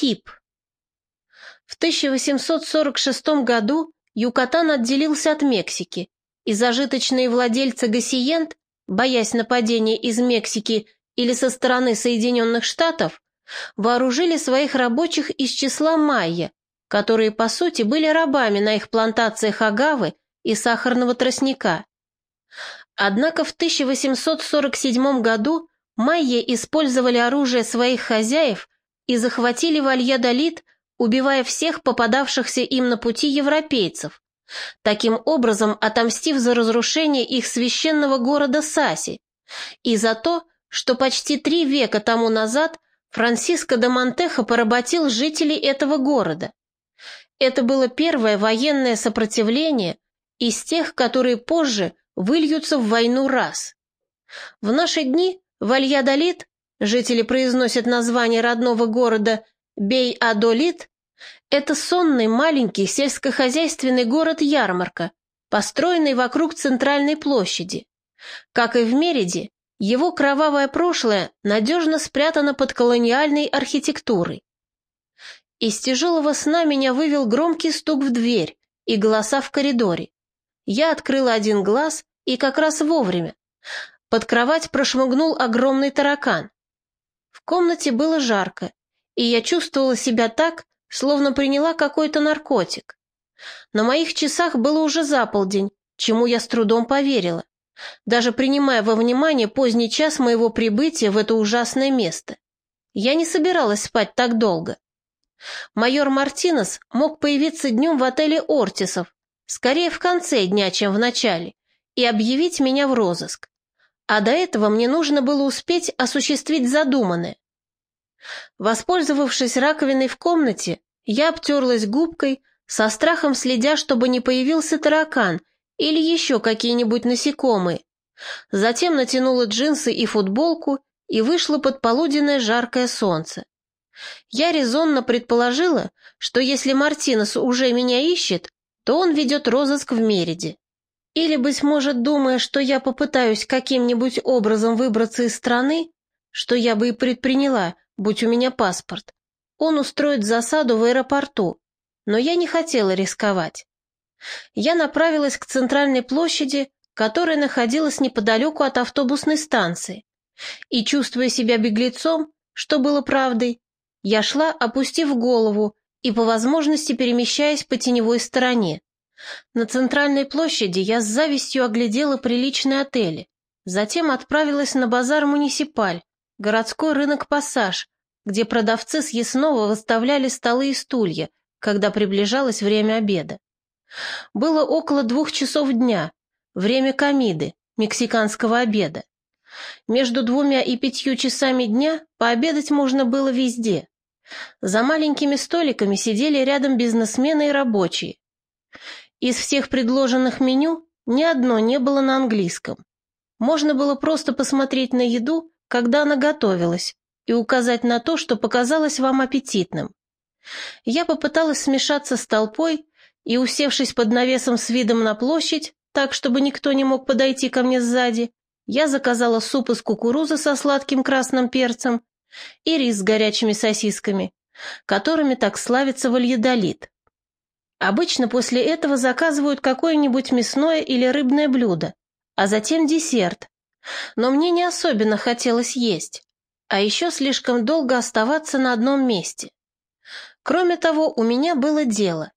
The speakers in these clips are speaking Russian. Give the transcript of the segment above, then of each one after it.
Кип. В 1846 году Юкатан отделился от Мексики, и зажиточные владельцы гасиент, боясь нападения из Мексики или со стороны Соединенных Штатов, вооружили своих рабочих из числа майя, которые, по сути, были рабами на их плантациях агавы и сахарного тростника. Однако в 1847 году майя использовали оружие своих хозяев и захватили Вальядолит, убивая всех попадавшихся им на пути европейцев, таким образом отомстив за разрушение их священного города Саси и за то, что почти три века тому назад Франциско де Монтехо поработил жителей этого города. Это было первое военное сопротивление из тех, которые позже выльются в войну раз. В наши дни Вальядолит, жители произносят название родного города Бей-Адолит, это сонный маленький сельскохозяйственный город-ярмарка, построенный вокруг центральной площади. Как и в Мериде, его кровавое прошлое надежно спрятано под колониальной архитектурой. Из тяжелого сна меня вывел громкий стук в дверь и голоса в коридоре. Я открыла один глаз и как раз вовремя. Под кровать прошмыгнул огромный таракан. В комнате было жарко, и я чувствовала себя так, словно приняла какой-то наркотик. На моих часах было уже заполдень, чему я с трудом поверила, даже принимая во внимание поздний час моего прибытия в это ужасное место. Я не собиралась спать так долго. Майор Мартинес мог появиться днем в отеле «Ортисов», скорее в конце дня, чем в начале, и объявить меня в розыск. А до этого мне нужно было успеть осуществить задуманное. Воспользовавшись раковиной в комнате, я обтерлась губкой, со страхом следя, чтобы не появился таракан или еще какие-нибудь насекомые. Затем натянула джинсы и футболку и вышла под полуденное жаркое солнце. Я резонно предположила, что если Мартинес уже меня ищет, то он ведет розыск в Мериде. Или, быть может, думая, что я попытаюсь каким-нибудь образом выбраться из страны, что я бы и предприняла, будь у меня паспорт, он устроит засаду в аэропорту, но я не хотела рисковать. Я направилась к центральной площади, которая находилась неподалеку от автобусной станции, и, чувствуя себя беглецом, что было правдой, я шла, опустив голову и по возможности перемещаясь по теневой стороне. На центральной площади я с завистью оглядела приличные отели, затем отправилась на базар «Муниципаль», городской рынок «Пассаж», где продавцы съестного выставляли столы и стулья, когда приближалось время обеда. Было около двух часов дня, время комиды, мексиканского обеда. Между двумя и пятью часами дня пообедать можно было везде. За маленькими столиками сидели рядом бизнесмены и рабочие. Из всех предложенных меню ни одно не было на английском. Можно было просто посмотреть на еду, когда она готовилась, и указать на то, что показалось вам аппетитным. Я попыталась смешаться с толпой и, усевшись под навесом с видом на площадь, так, чтобы никто не мог подойти ко мне сзади, я заказала суп из кукурузы со сладким красным перцем и рис с горячими сосисками, которыми так славится вальедолит. Обычно после этого заказывают какое-нибудь мясное или рыбное блюдо, а затем десерт. Но мне не особенно хотелось есть, а еще слишком долго оставаться на одном месте. Кроме того, у меня было дело.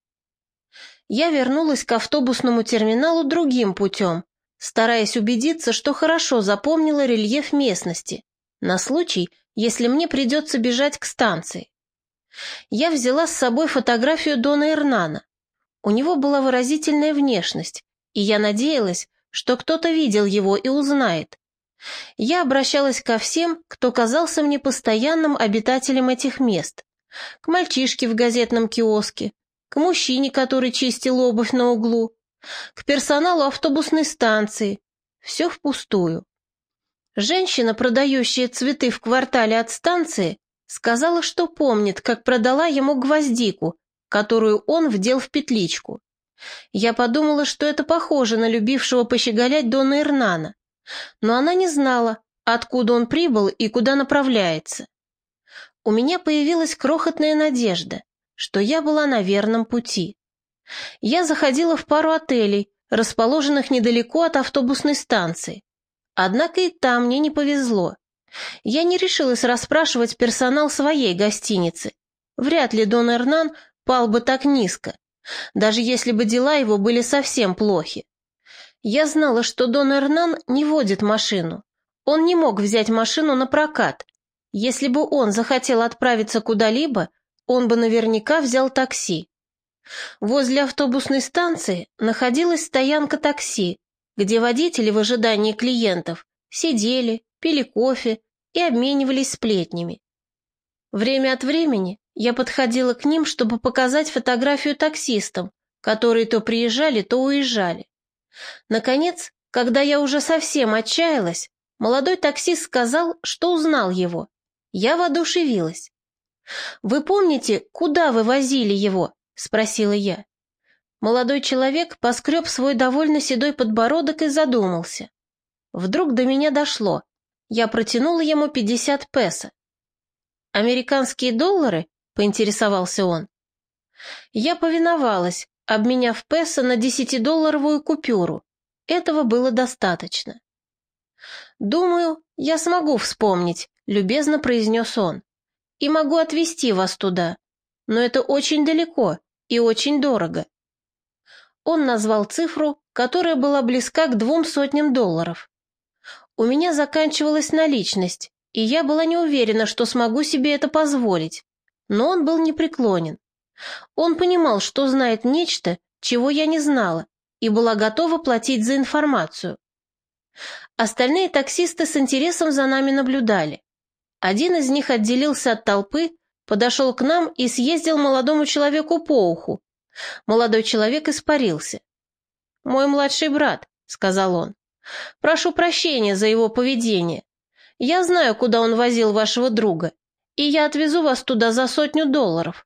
Я вернулась к автобусному терминалу другим путем, стараясь убедиться, что хорошо запомнила рельеф местности, на случай, если мне придется бежать к станции. Я взяла с собой фотографию Дона Эрнана. У него была выразительная внешность, и я надеялась, что кто-то видел его и узнает. Я обращалась ко всем, кто казался мне постоянным обитателем этих мест. К мальчишке в газетном киоске, к мужчине, который чистил обувь на углу, к персоналу автобусной станции. Все впустую. Женщина, продающая цветы в квартале от станции, сказала, что помнит, как продала ему гвоздику, которую он вдел в петличку. Я подумала, что это похоже на любившего пощеголять Дона Эрнана, но она не знала, откуда он прибыл и куда направляется. у меня появилась крохотная надежда, что я была на верном пути. Я заходила в пару отелей, расположенных недалеко от автобусной станции. Однако и там мне не повезло. Я не решилась расспрашивать персонал своей гостиницы. Вряд ли Дон Эрнан пал бы так низко, даже если бы дела его были совсем плохи. Я знала, что Дон Эрнан не водит машину. Он не мог взять машину на прокат. Если бы он захотел отправиться куда-либо, он бы наверняка взял такси. Возле автобусной станции находилась стоянка такси, где водители в ожидании клиентов сидели, пили кофе и обменивались сплетнями. Время от времени я подходила к ним, чтобы показать фотографию таксистам, которые то приезжали, то уезжали. Наконец, когда я уже совсем отчаялась, молодой таксист сказал, что узнал его. Я воодушевилась. «Вы помните, куда вы возили его?» — спросила я. Молодой человек поскреб свой довольно седой подбородок и задумался. Вдруг до меня дошло. Я протянула ему пятьдесят песо. «Американские доллары?» — поинтересовался он. Я повиновалась, обменяв песо на десятидолларовую купюру. Этого было достаточно. «Думаю, я смогу вспомнить», — любезно произнес он. «И могу отвезти вас туда. Но это очень далеко и очень дорого». Он назвал цифру, которая была близка к двум сотням долларов. У меня заканчивалась наличность, и я была не уверена, что смогу себе это позволить. Но он был непреклонен. Он понимал, что знает нечто, чего я не знала, и была готова платить за информацию. Остальные таксисты с интересом за нами наблюдали. Один из них отделился от толпы, подошел к нам и съездил молодому человеку по уху. Молодой человек испарился. «Мой младший брат», — сказал он. Прошу прощения за его поведение. Я знаю, куда он возил вашего друга, и я отвезу вас туда за сотню долларов.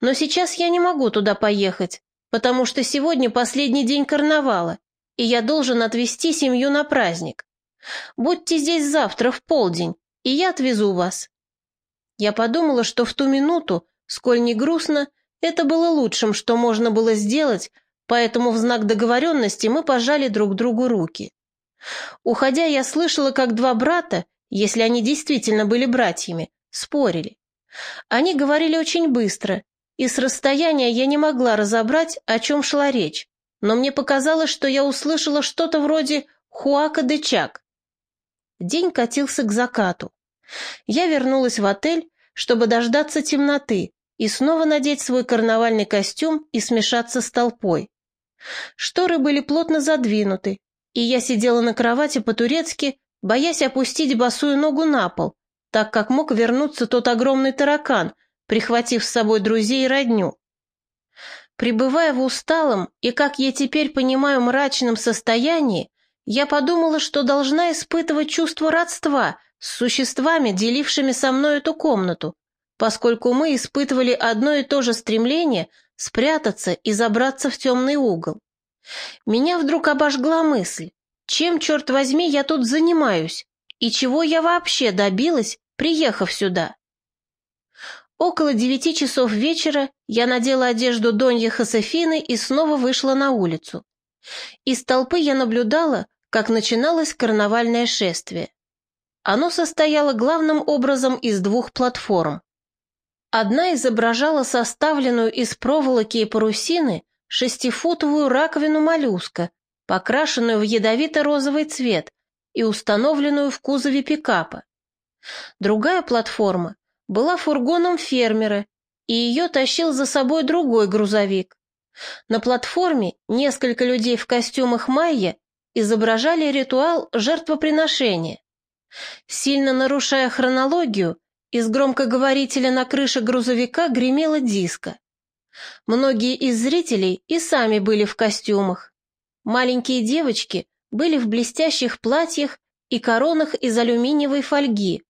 Но сейчас я не могу туда поехать, потому что сегодня последний день карнавала, и я должен отвезти семью на праздник. Будьте здесь завтра в полдень, и я отвезу вас». Я подумала, что в ту минуту, сколь не грустно, это было лучшим, что можно было сделать, поэтому в знак договоренности мы пожали друг другу руки. Уходя, я слышала, как два брата, если они действительно были братьями, спорили. Они говорили очень быстро, и с расстояния я не могла разобрать, о чем шла речь, но мне показалось, что я услышала что-то вроде «Хуака де Чак». День катился к закату. Я вернулась в отель, чтобы дождаться темноты и снова надеть свой карнавальный костюм и смешаться с толпой. Шторы были плотно задвинуты, и я сидела на кровати по-турецки, боясь опустить босую ногу на пол, так как мог вернуться тот огромный таракан, прихватив с собой друзей и родню. Пребывая в усталом и, как я теперь понимаю, мрачном состоянии, я подумала, что должна испытывать чувство родства с существами, делившими со мной эту комнату, поскольку мы испытывали одно и то же стремление спрятаться и забраться в темный угол. Меня вдруг обожгла мысль, чем, черт возьми, я тут занимаюсь и чего я вообще добилась, приехав сюда. Около девяти часов вечера я надела одежду Донья Хосефины и снова вышла на улицу. Из толпы я наблюдала, как начиналось карнавальное шествие. Оно состояло главным образом из двух платформ. Одна изображала составленную из проволоки и парусины шестифутовую раковину моллюска, покрашенную в ядовито-розовый цвет и установленную в кузове пикапа. Другая платформа была фургоном фермера, и ее тащил за собой другой грузовик. На платформе несколько людей в костюмах майя изображали ритуал жертвоприношения. Сильно нарушая хронологию, из громкоговорителя на крыше грузовика гремела диско. Многие из зрителей и сами были в костюмах. Маленькие девочки были в блестящих платьях и коронах из алюминиевой фольги.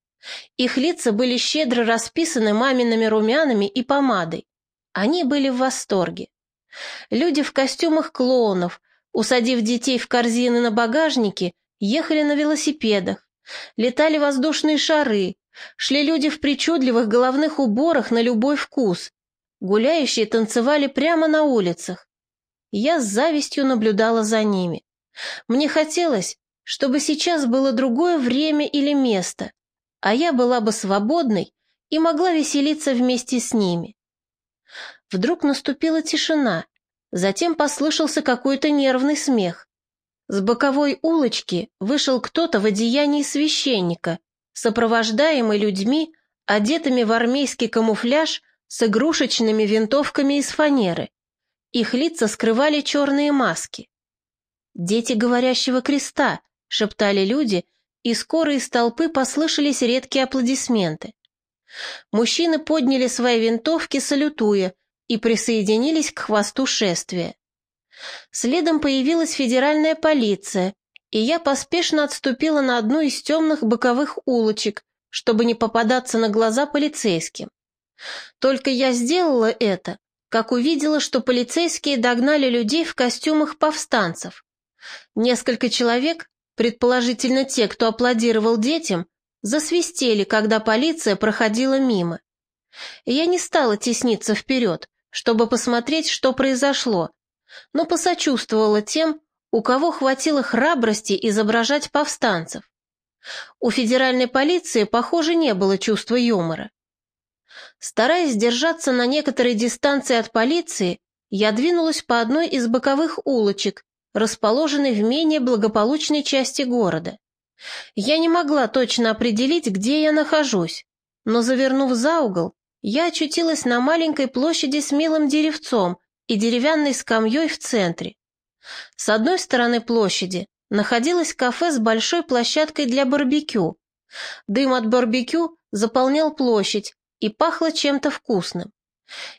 Их лица были щедро расписаны мамиными румянами и помадой. Они были в восторге. Люди в костюмах клоунов, усадив детей в корзины на багажнике, ехали на велосипедах, летали воздушные шары, Шли люди в причудливых головных уборах на любой вкус. Гуляющие танцевали прямо на улицах. Я с завистью наблюдала за ними. Мне хотелось, чтобы сейчас было другое время или место, а я была бы свободной и могла веселиться вместе с ними. Вдруг наступила тишина, затем послышался какой-то нервный смех. С боковой улочки вышел кто-то в одеянии священника, сопровождаемый людьми, одетыми в армейский камуфляж с игрушечными винтовками из фанеры. Их лица скрывали черные маски. «Дети говорящего креста», — шептали люди, и скоро из толпы послышались редкие аплодисменты. Мужчины подняли свои винтовки, салютуя, и присоединились к хвосту шествия. Следом появилась федеральная полиция, и я поспешно отступила на одну из темных боковых улочек, чтобы не попадаться на глаза полицейским. Только я сделала это, как увидела, что полицейские догнали людей в костюмах повстанцев. Несколько человек, предположительно те, кто аплодировал детям, засвистели, когда полиция проходила мимо. Я не стала тесниться вперед, чтобы посмотреть, что произошло, но посочувствовала тем, у кого хватило храбрости изображать повстанцев. У федеральной полиции, похоже, не было чувства юмора. Стараясь держаться на некоторой дистанции от полиции, я двинулась по одной из боковых улочек, расположенной в менее благополучной части города. Я не могла точно определить, где я нахожусь, но, завернув за угол, я очутилась на маленькой площади с милым деревцом и деревянной скамьей в центре. С одной стороны площади находилось кафе с большой площадкой для барбекю. Дым от барбекю заполнял площадь и пахло чем-то вкусным.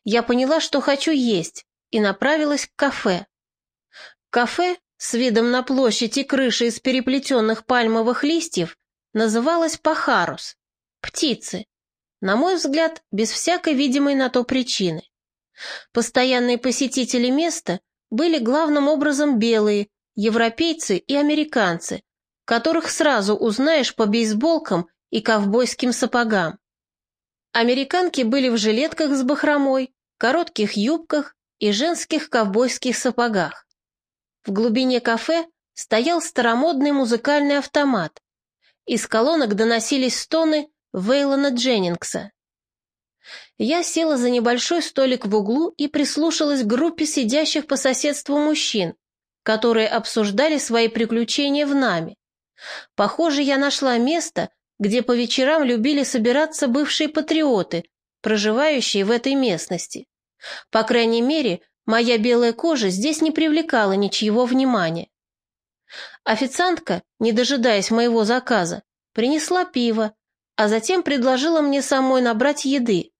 Я поняла, что хочу есть, и направилась к кафе. Кафе с видом на площадь и крыши из переплетенных пальмовых листьев называлось «Пахарус» — «Птицы», на мой взгляд, без всякой видимой на то причины. Постоянные посетители места были главным образом белые, европейцы и американцы, которых сразу узнаешь по бейсболкам и ковбойским сапогам. Американки были в жилетках с бахромой, коротких юбках и женских ковбойских сапогах. В глубине кафе стоял старомодный музыкальный автомат. Из колонок доносились стоны Вейлона Дженнингса. Я села за небольшой столик в углу и прислушалась к группе сидящих по соседству мужчин, которые обсуждали свои приключения в Наме. Похоже, я нашла место, где по вечерам любили собираться бывшие патриоты, проживающие в этой местности. По крайней мере, моя белая кожа здесь не привлекала ничьего внимания. Официантка, не дожидаясь моего заказа, принесла пиво, а затем предложила мне самой набрать еды.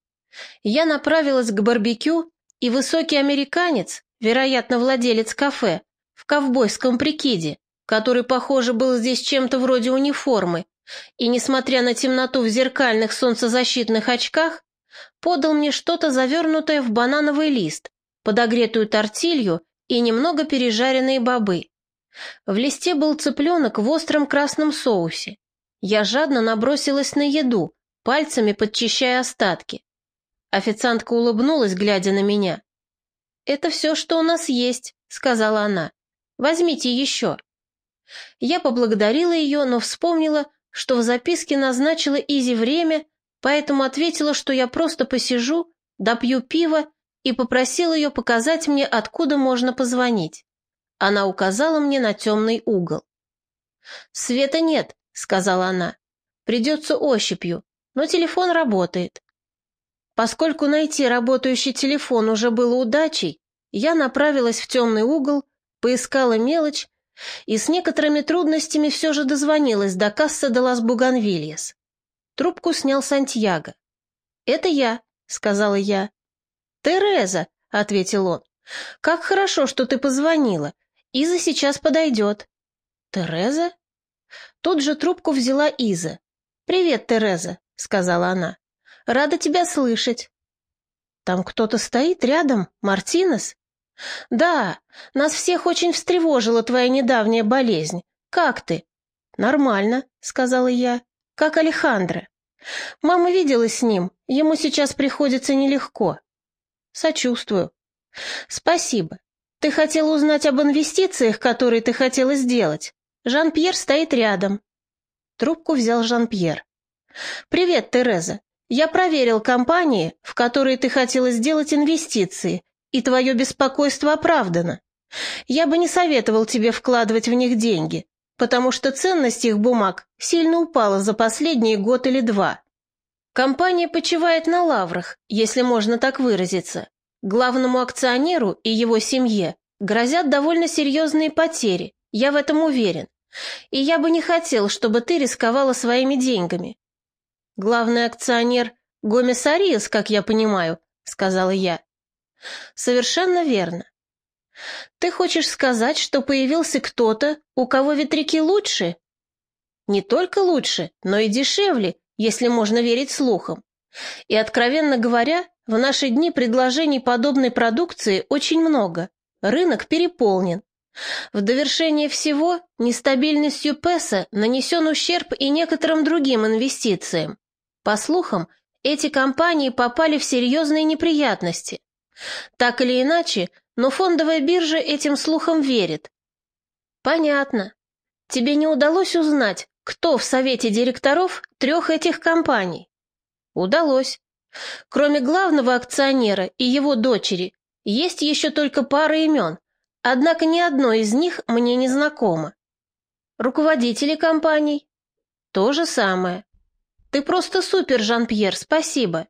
Я направилась к барбекю, и высокий американец, вероятно, владелец кафе, в ковбойском прикиде, который, похоже, был здесь чем-то вроде униформы, и, несмотря на темноту в зеркальных солнцезащитных очках, подал мне что-то завернутое в банановый лист, подогретую тортилью и немного пережаренные бобы. В листе был цыпленок в остром красном соусе. Я жадно набросилась на еду, пальцами подчищая остатки. Официантка улыбнулась, глядя на меня. «Это все, что у нас есть», — сказала она. «Возьмите еще». Я поблагодарила ее, но вспомнила, что в записке назначила Изи время, поэтому ответила, что я просто посижу, допью пиво и попросила ее показать мне, откуда можно позвонить. Она указала мне на темный угол. «Света нет», сказала она. «Придется ощупью, но телефон работает». Поскольку найти работающий телефон уже было удачей, я направилась в темный угол, поискала мелочь и с некоторыми трудностями все же дозвонилась до кассы де лас Буганвильяс. Трубку снял Сантьяго. «Это я», — сказала я. «Тереза», — ответил он, — «как хорошо, что ты позвонила. Иза сейчас подойдет». «Тереза?» Тут же трубку взяла Иза. «Привет, Тереза», — сказала она. «Рада тебя слышать». «Там кто-то стоит рядом? Мартинес?» «Да, нас всех очень встревожила твоя недавняя болезнь. Как ты?» «Нормально», — сказала я. «Как Алехандро?» Мама виделась с ним, ему сейчас приходится нелегко. Сочувствую. Спасибо. Ты хотела узнать об инвестициях, которые ты хотела сделать. Жан-Пьер стоит рядом. Трубку взял Жан-Пьер. «Привет, Тереза. Я проверил компании, в которые ты хотела сделать инвестиции, и твое беспокойство оправдано. Я бы не советовал тебе вкладывать в них деньги, потому что ценность их бумаг сильно упала за последние год или два. Компания почивает на лаврах, если можно так выразиться. Главному акционеру и его семье грозят довольно серьезные потери, я в этом уверен. И я бы не хотел, чтобы ты рисковала своими деньгами. Главный акционер Гомес Ариас, как я понимаю, сказала я. Совершенно верно. Ты хочешь сказать, что появился кто-то, у кого ветряки лучше? Не только лучше, но и дешевле, если можно верить слухам. И, откровенно говоря, в наши дни предложений подобной продукции очень много. Рынок переполнен. В довершение всего, нестабильностью песа нанесен ущерб и некоторым другим инвестициям. По слухам, эти компании попали в серьезные неприятности. Так или иначе, но фондовая биржа этим слухам верит. Понятно. Тебе не удалось узнать, кто в совете директоров трех этих компаний? Удалось. Кроме главного акционера и его дочери, есть еще только пара имен, однако ни одно из них мне не знакомо. Руководители компаний? То же самое. Ты просто супер, Жан-Пьер, спасибо.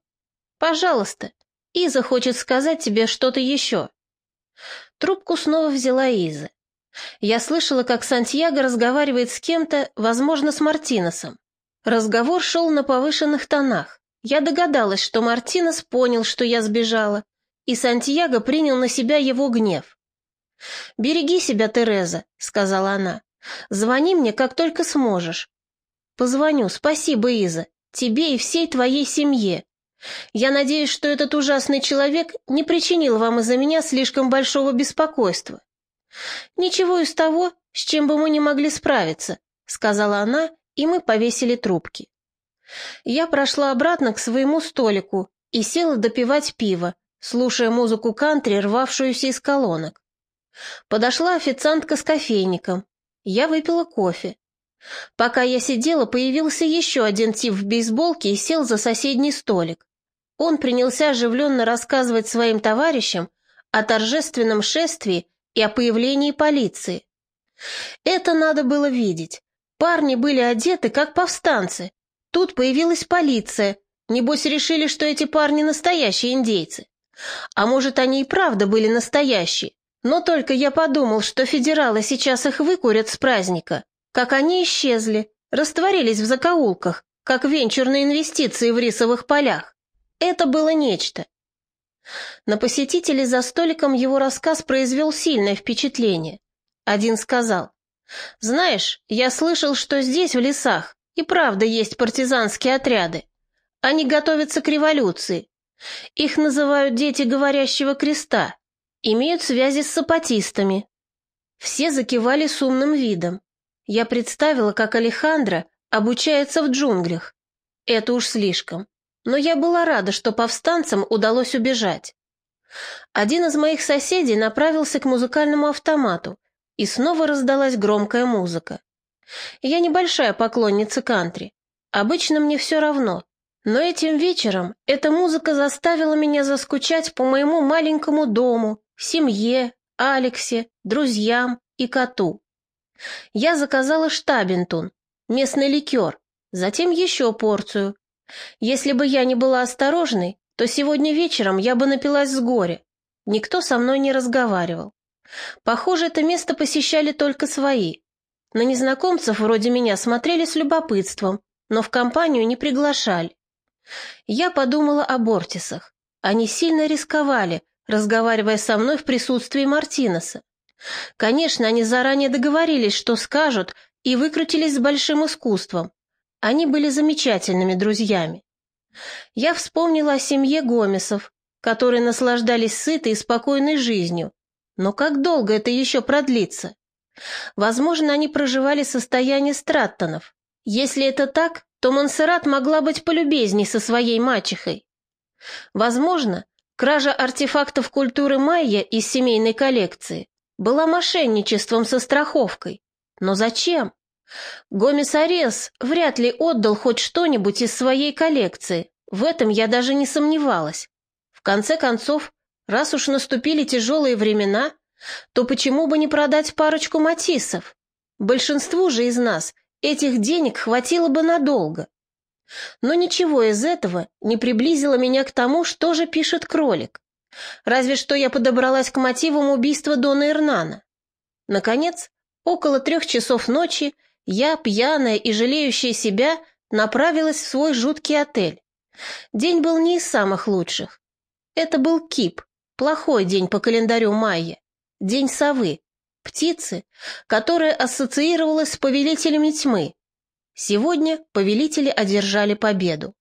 Пожалуйста, Иза хочет сказать тебе что-то еще. Трубку снова взяла Иза. Я слышала, как Сантьяго разговаривает с кем-то, возможно, с Мартиносом. Разговор шел на повышенных тонах. Я догадалась, что Мартинос понял, что я сбежала, и Сантьяго принял на себя его гнев. «Береги себя, Тереза», — сказала она. «Звони мне, как только сможешь». «Позвоню, спасибо, Иза, тебе и всей твоей семье. Я надеюсь, что этот ужасный человек не причинил вам из-за меня слишком большого беспокойства. Ничего из того, с чем бы мы не могли справиться, сказала она, и мы повесили трубки. Я прошла обратно к своему столику и села допивать пиво, слушая музыку кантри, рвавшуюся из колонок. Подошла официантка с кофейником. Я выпила кофе. Пока я сидела, появился еще один тип в бейсболке и сел за соседний столик. Он принялся оживленно рассказывать своим товарищам о торжественном шествии и о появлении полиции. Это надо было видеть. Парни были одеты, как повстанцы. Тут появилась полиция. Небось, решили, что эти парни настоящие индейцы. А может, они и правда были настоящие. Но только я подумал, что федералы сейчас их выкурят с праздника. Как они исчезли, растворились в закоулках, как венчурные инвестиции в рисовых полях. Это было нечто. На посетителей за столиком его рассказ произвел сильное впечатление. Один сказал, «Знаешь, я слышал, что здесь, в лесах, и правда есть партизанские отряды. Они готовятся к революции. Их называют дети говорящего креста, имеют связи с сапатистами». Все закивали с умным видом. Я представила, как Алехандро обучается в джунглях. Это уж слишком но я была рада, что повстанцам удалось убежать. Один из моих соседей направился к музыкальному автомату, и снова раздалась громкая музыка. Я небольшая поклонница кантри. Обычно мне все равно, но этим вечером эта музыка заставила меня заскучать по моему маленькому дому, семье, Алексе, друзьям и коту. Я заказала штабентун, местный ликер, затем еще порцию, если бы я не была осторожной, то сегодня вечером я бы напилась с горя. Никто со мной не разговаривал. Похоже, это место посещали только свои. На незнакомцев вроде меня смотрели с любопытством, но в компанию не приглашали. Я подумала о Бортисах. Они сильно рисковали, разговаривая со мной в присутствии Мартинеса. Конечно, они заранее договорились, что скажут, и выкрутились с большим искусством. Они были замечательными друзьями. Я вспомнила о семье Гомесов, которые наслаждались сытой и спокойной жизнью. Но как долго это еще продлится? Возможно, они проживали состояние Страттонов. Если это так, то Монсеррат могла быть полюбезней со своей мачехой. Возможно, кража артефактов культуры майя из семейной коллекции была мошенничеством со страховкой. Но зачем? Гомес Арес вряд ли отдал хоть что-нибудь из своей коллекции, в этом я даже не сомневалась. В конце концов, раз уж наступили тяжелые времена, то почему бы не продать парочку матисов? Большинству же из нас этих денег хватило бы надолго. Но ничего из этого не приблизило меня к тому, что же пишет кролик. Разве что я подобралась к мотивам убийства Дона Эрнана. Наконец, около трех часов ночи я, пьяная и жалеющая себя, направилась в свой жуткий отель. День был не из самых лучших. Это был кип, плохой день по календарю майя, день совы, птицы, которая ассоциировалась с повелителями тьмы. Сегодня повелители одержали победу.